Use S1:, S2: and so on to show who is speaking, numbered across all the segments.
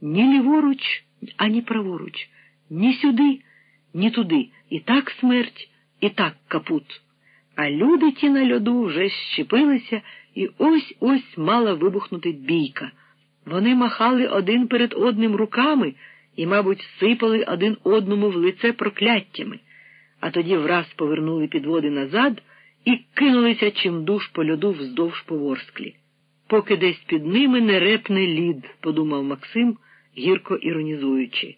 S1: ні ліворуч, ані праворуч, ні сюди, ні туди. І так смерть, і так капут. А люди ті на льоду вже щепилися, і ось ось мала вибухнути бійка. Вони махали один перед одним руками і, мабуть, сипали один одному в лице прокляттями, а тоді враз повернули підводи назад і кинулися чимдуж по льоду вздовж поворсклі. Поки десь під ними не репне лід, подумав Максим, гірко іронізуючи.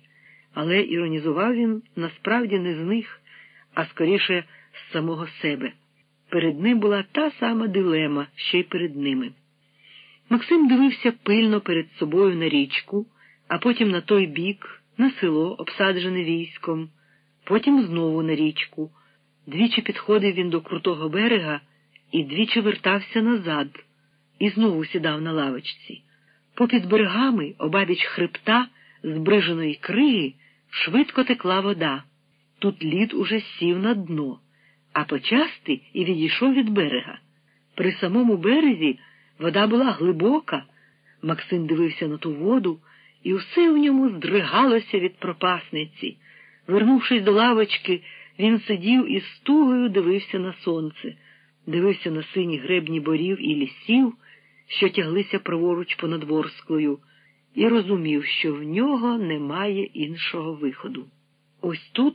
S1: Але іронізував він насправді не з них, а скоріше з самого себе. Перед ним була та сама дилема, що й перед ними. Максим дивився пильно перед собою на річку, а потім на той бік, на село, обсаджене військом, потім знову на річку. Двічі підходив він до крутого берега і двічі вертався назад і знову сідав на лавочці. Попід берегами, обабіч хребта, збриженої криги, швидко текла вода. Тут лід уже сів на дно, а почасти і відійшов від берега. При самому березі вода була глибока. Максим дивився на ту воду, і усе в ньому здригалося від пропасниці. Вернувшись до лавочки, він сидів і з тугою дивився на сонце, дивився на сині гребні борів і лісів, що тяглися праворуч понад Ворсклою, і розумів, що в нього немає іншого виходу. Ось тут,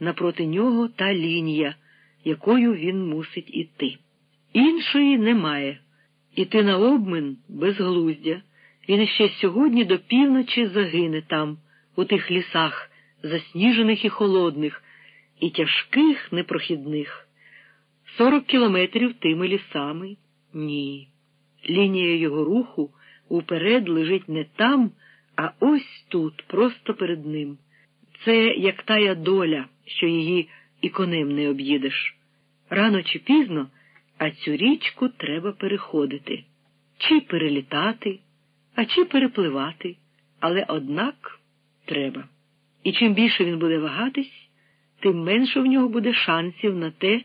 S1: напроти нього, та лінія, якою він мусить іти. Іншої немає. Іти на обмин безглуздя. Він ще сьогодні до півночі загине там, у тих лісах, засніжених і холодних, і тяжких непрохідних. Сорок кілометрів тими лісами ні. Лінія його руху уперед лежить не там, а ось тут, просто перед ним. Це як тая доля, що її і конем не об'їдеш. Рано чи пізно, а цю річку треба переходити, чи перелітати, а чи перепливати, але однак треба. І чим більше він буде вагатись, тим менше в нього буде шансів на те,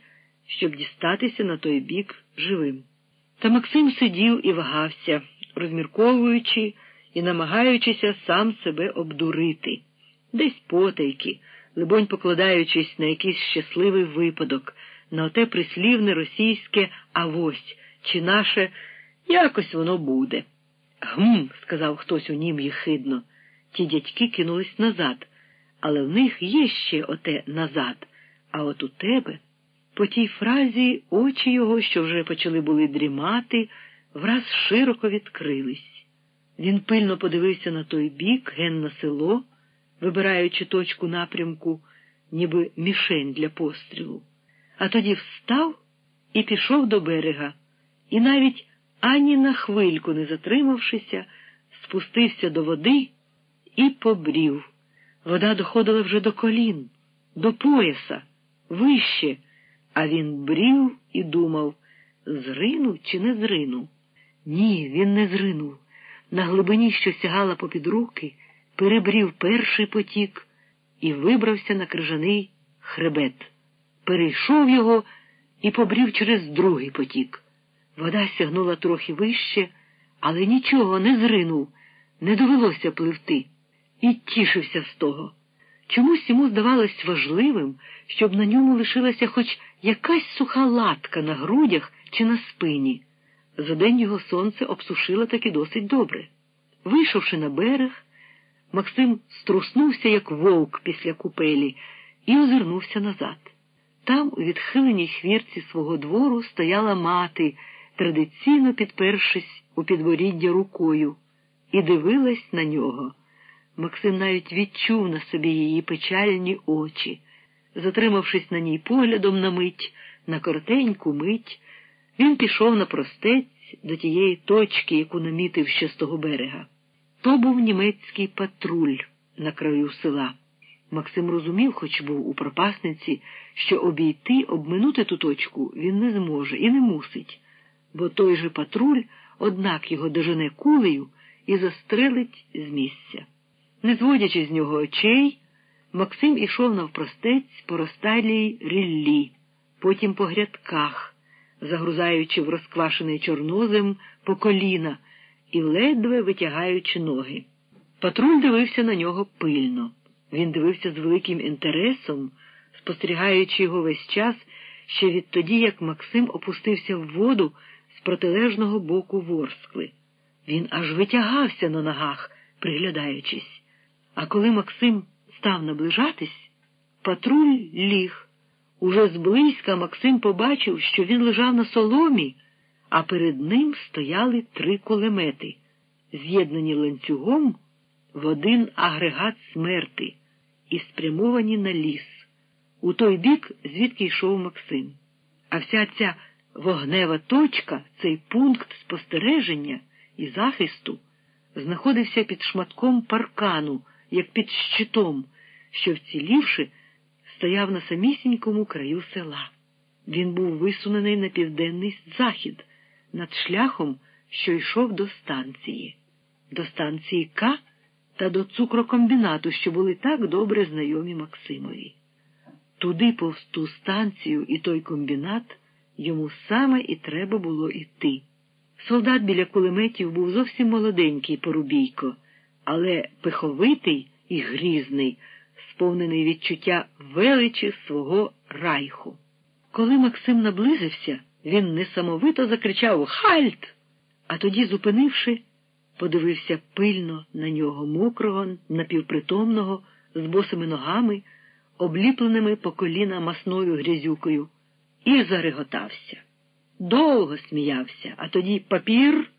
S1: щоб дістатися на той бік живим. Та Максим сидів і вагався, розмірковуючи і намагаючися сам себе обдурити, десь потайки, либонь покладаючись на якийсь щасливий випадок, на оте прислівне російське авось, чи наше якось воно буде. Гм, сказав хтось у нім єхидно. Ті дядьки кинулись назад, але в них є ще оте назад, а от у тебе. По тій фразі очі його, що вже почали були дрімати, враз широко відкрились. Він пильно подивився на той бік, ген на село, вибираючи точку напрямку, ніби мішень для пострілу, а тоді встав і пішов до берега, і навіть ані на хвильку не затримавшися, спустився до води і побрів. Вода доходила вже до колін, до пояса, вище. А він брів і думав, зрину чи не зрину? Ні, він не зринув. На глибині, що сягала попід руки, перебрів перший потік і вибрався на крижаний хребет. Перейшов його і побрів через другий потік. Вода сягнула трохи вище, але нічого не зринув, не довелося пливти, і тішився з того. Чомусь йому здавалось важливим, щоб на ньому лишилася хоч якась суха латка на грудях чи на спині. За день його сонце обсушило таки досить добре. Вийшовши на берег, Максим струснувся, як вовк після купелі, і озирнувся назад. Там, у відхиленій хвірці свого двору, стояла мати, традиційно підпершись у підборіддя рукою, і дивилась на нього. Максим навіть відчув на собі її печальні очі. Затримавшись на ній поглядом на мить, на коротеньку мить, він пішов на простець до тієї точки, яку намітив ще з того берега. То був німецький патруль на краю села. Максим розумів, хоч був у пропасниці, що обійти, обминути ту точку він не зможе і не мусить, бо той же патруль, однак його дожене кулею і застрелить з місця. Не зводячи з нього очей, Максим ішов навпростець по розталій ріллі, потім по грядках, загрузаючи в розквашений чорнозем по коліна і ледве витягаючи ноги. Патруль дивився на нього пильно. Він дивився з великим інтересом, спостерігаючи його весь час ще відтоді, як Максим опустився в воду з протилежного боку ворскли. Він аж витягався на ногах, приглядаючись. А коли Максим став наближатись, патруль ліг. Уже зблизька Максим побачив, що він лежав на соломі, а перед ним стояли три кулемети, з'єднані ланцюгом в один агрегат смерти і спрямовані на ліс, у той бік, звідки йшов Максим. А вся ця вогнева точка, цей пункт спостереження і захисту, знаходився під шматком паркану, як під щитом, що, вцілівши, стояв на самісінькому краю села. Він був висунений на південний захід, над шляхом, що йшов до станції, до станції К та до цукрокомбінату, що були так добре знайомі Максимові. Туди, повз ту станцію і той комбінат, йому саме і треба було йти. Солдат біля кулеметів був зовсім молоденький порубійко, але пиховитий і грізний, сповнений відчуття величі свого райху. Коли Максим наблизився, він несамовито закричав Хальт! А тоді, зупинивши, подивився пильно на нього мокрого, напівпритомного, з босими ногами, обліпленими по коліна масною грязюкою, і зареготався. Довго сміявся, а тоді папір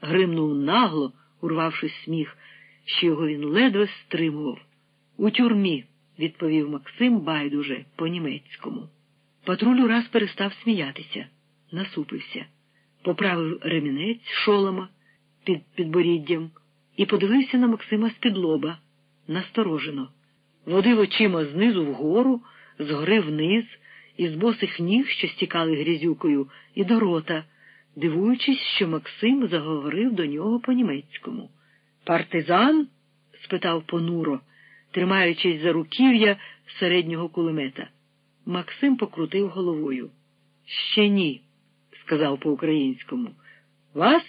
S1: гримнув нагло, урвавши сміх, що його він ледве стримував. У тюрмі, відповів Максим байдуже по німецькому. Патруль ураз перестав сміятися, насупився, поправив ремінець шолома під підборіддям і подивився на Максима з-під лоба, насторожено. Водив очима знизу вгору, згори вниз, із босих ніг, що стікали грязюкою, і до рота, дивуючись, що Максим заговорив до нього по-німецькому. Партизан? спитав понуро, тримаючись за руків'я середнього кулемета. Максим покрутив головою. Ще ні, сказав по-українському. Вас?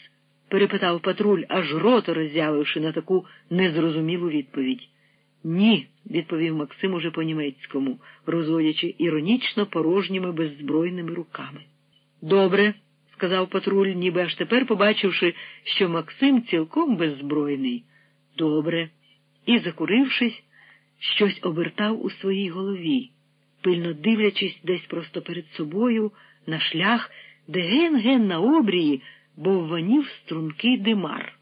S1: перепитав патруль, аж рота роззявивши на таку незрозумілу відповідь. Ні, відповів Максим уже по-німецькому, розводячи іронічно порожніми беззбройними руками. Добре, сказав патруль, ніби аж тепер побачивши, що Максим цілком беззбройний. Добре. І, закурившись, щось обертав у своїй голові, пильно дивлячись десь просто перед собою на шлях, де ген-ген на обрії бовванів стрункий димар.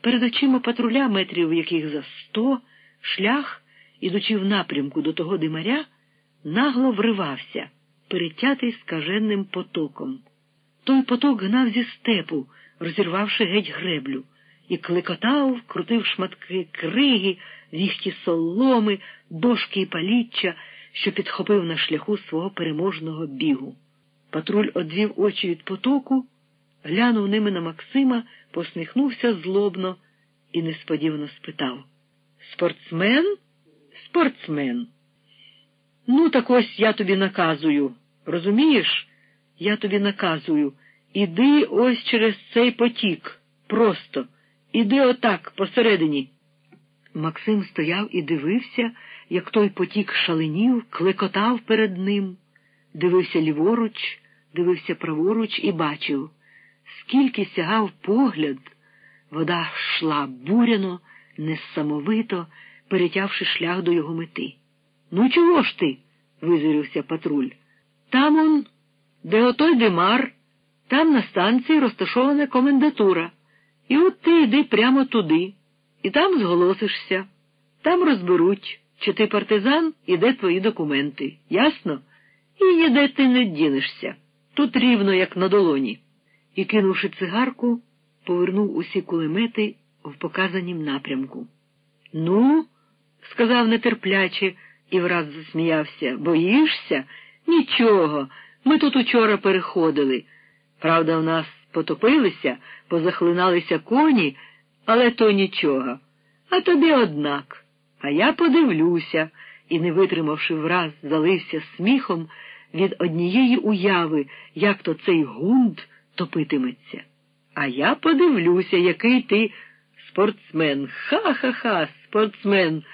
S1: Перед очима патруля, метрів яких за сто, шлях, ідучи в напрямку до того димаря, нагло вривався, перетятий скаженним потоком. Той поток гнав зі степу, розірвавши геть греблю, і кликотав, крутив шматки криги, віхті соломи, дошки і паліччя, що підхопив на шляху свого переможного бігу. Патруль одвів очі від потоку глянув ними на Максима, посміхнувся злобно і несподівано спитав Спортсмен? Спортсмен. Ну, так ось я тобі наказую. Розумієш? Я тобі наказую. Іди ось через цей потік. Просто. Іди отак, посередині. Максим стояв і дивився, як той потік шаленів, клекотав перед ним, дивився ліворуч, дивився праворуч і бачив. Скільки сягав погляд, вода йшла буряно, несамовито, перетявши шлях до його мети. Ну, чого ж ти? визирівся патруль. Там он, де отой димар, там на станції розташована комендатура. І от ти йди прямо туди, і там зголосишся, там розберуть, чи ти партизан і де твої документи. Ясно? І ніде ти не дінешся. Тут рівно, як на долоні і, кинувши цигарку, повернув усі кулемети в показанім напрямку. Ну, сказав нетерпляче і враз засміявся. Боїшся? Нічого. Ми тут учора переходили. Правда, в нас потопилися, позахлиналися коні, але то нічого. А тобі однак. А я подивлюся і, не витримавши враз, залився сміхом від однієї уяви, як то цей гунд топитиметься. А я подивлюся, який ти Спортсмен. Ха-ха-ха, спортсмен.